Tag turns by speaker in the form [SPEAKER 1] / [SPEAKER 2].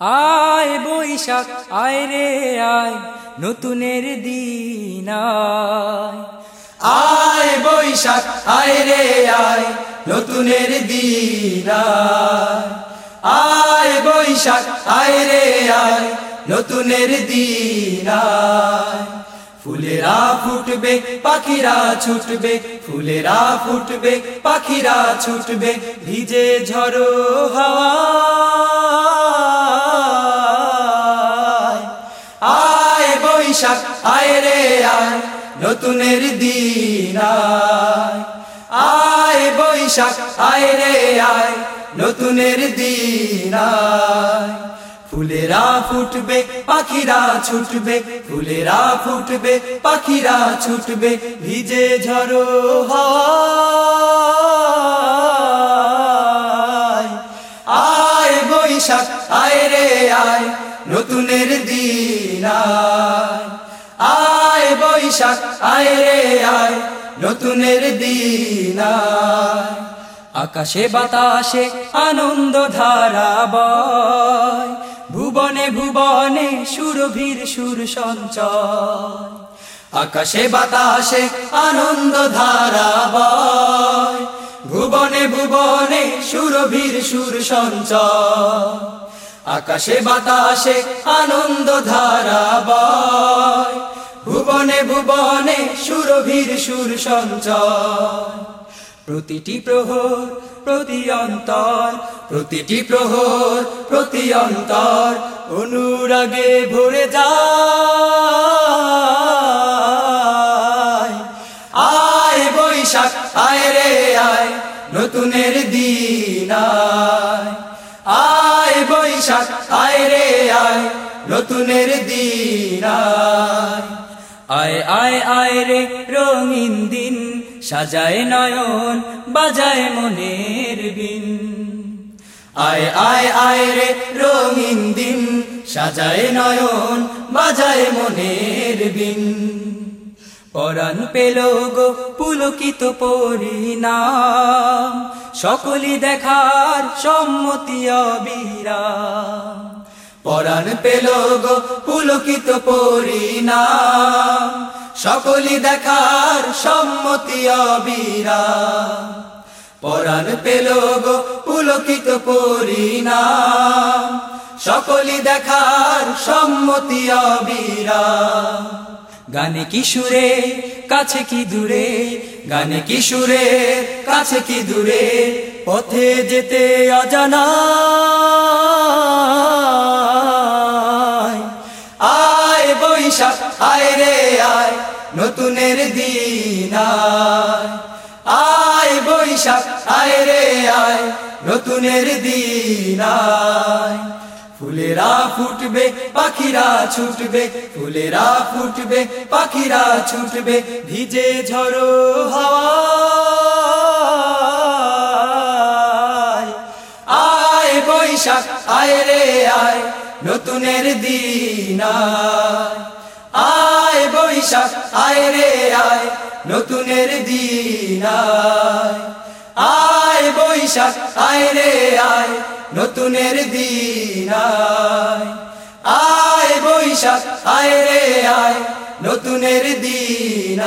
[SPEAKER 1] আয় বৈশাখ, আয় রে আয়, নতুনের দিন আয়।
[SPEAKER 2] আয় বৈশাখ, আয় রে আয়, নতুনের দিন আয়। বৈশাখ, আয় রে আয়, নতুনের দিন ফুলেরা ফুটবে, পাখিরা ছুটবে, ফুলেরা ফুটবে, পাখিরা ছুটবে, ভিজে ঝড়ো হাওয়া। বৈশাখ আয় রে আয়, নতুনের দিন আয়। বৈশাখ, আয় রে আয়, নতুনের দিন আয়। ফুলেরা ফুটবে, পাখিরা ছুটবে, ফুলেরা ফুটবে, পাখিরা ছুটবে, ভিজে ঝড়ো হাওয়ায় বৈশাখ, আয় রে আয়, নতুনের দিন আয়। বৈশাখ, আয় রে আয়, নতুনের দিন
[SPEAKER 1] আকাশে বাতাসে আনন্দ ধারা বয়, ভুবনে ভুবনে সুরভীর সুর সঞ্চয়।
[SPEAKER 2] আকাশে বাতাসে আনন্দ ধারা বয় ভুবনে ভুবনে সুরভীর সুর সঞ্চয়। আকাশে বাতাসে আনন্দ ধারা বয় ভুবনে ভুবনে সুরভীর সুর সঞ্চয়। প্রতিটি প্রহর, প্রতি অন্তর, প্রতিটি প্রহর, প্রতি অন্তর অনুরাগে ভরে যায়। বৈশাখ, আয় রে আয়, নতুনের দিন আয়। বৈশাখ, আয় রে আয়, নতুনের দিন আয়
[SPEAKER 1] আয় আয় রে রঙিন দিন, সাজায় নয়ন, বাজায় মনের বিন।
[SPEAKER 2] আয় আয় আয় রে রঙিন দিন, সাজায় নয়ন, বাজায় মনের বিন।
[SPEAKER 1] পরাণ পেল গো পুলকিত পরিণাম। সকলি দেখার সম্মতি অবিরাম।
[SPEAKER 2] পরাণ পেল গো পুলকিত পরিণাম। সকলি দেখার সম্মতি অবিরাম। পরাণ পেল গো পুলকিত পরিণাম। সকলি দেখার সম্মতি অবিরাম।
[SPEAKER 1] গানে কিশোরে কাছে কি দূরে?
[SPEAKER 2] গানে কিশোরে কাছে কি দূরে? পথে যেতে অজানা। আয় বৈশাখ, আয় রে আয়, নতুনের দিন আয় বৈশাখ, আয় রে আয়, নতুনের দিন আয়। ফুলেরা ফুটবে, পাখিরা ছুটবে, ফুলেরা ফুটবে, পাখিরা ছুটবে, ভিজে ঝড়ো হাওয়া আয় বৈশাখ, আয় রে আয়, নতুনের দিন আয়। বৈশাখ, আয় রে আয়, নতুনের দিন আয় বৈশাখ আয় রে আয় নতুনের দিন আয়। বৈশাখ আয় রে আয় নতুনের দিন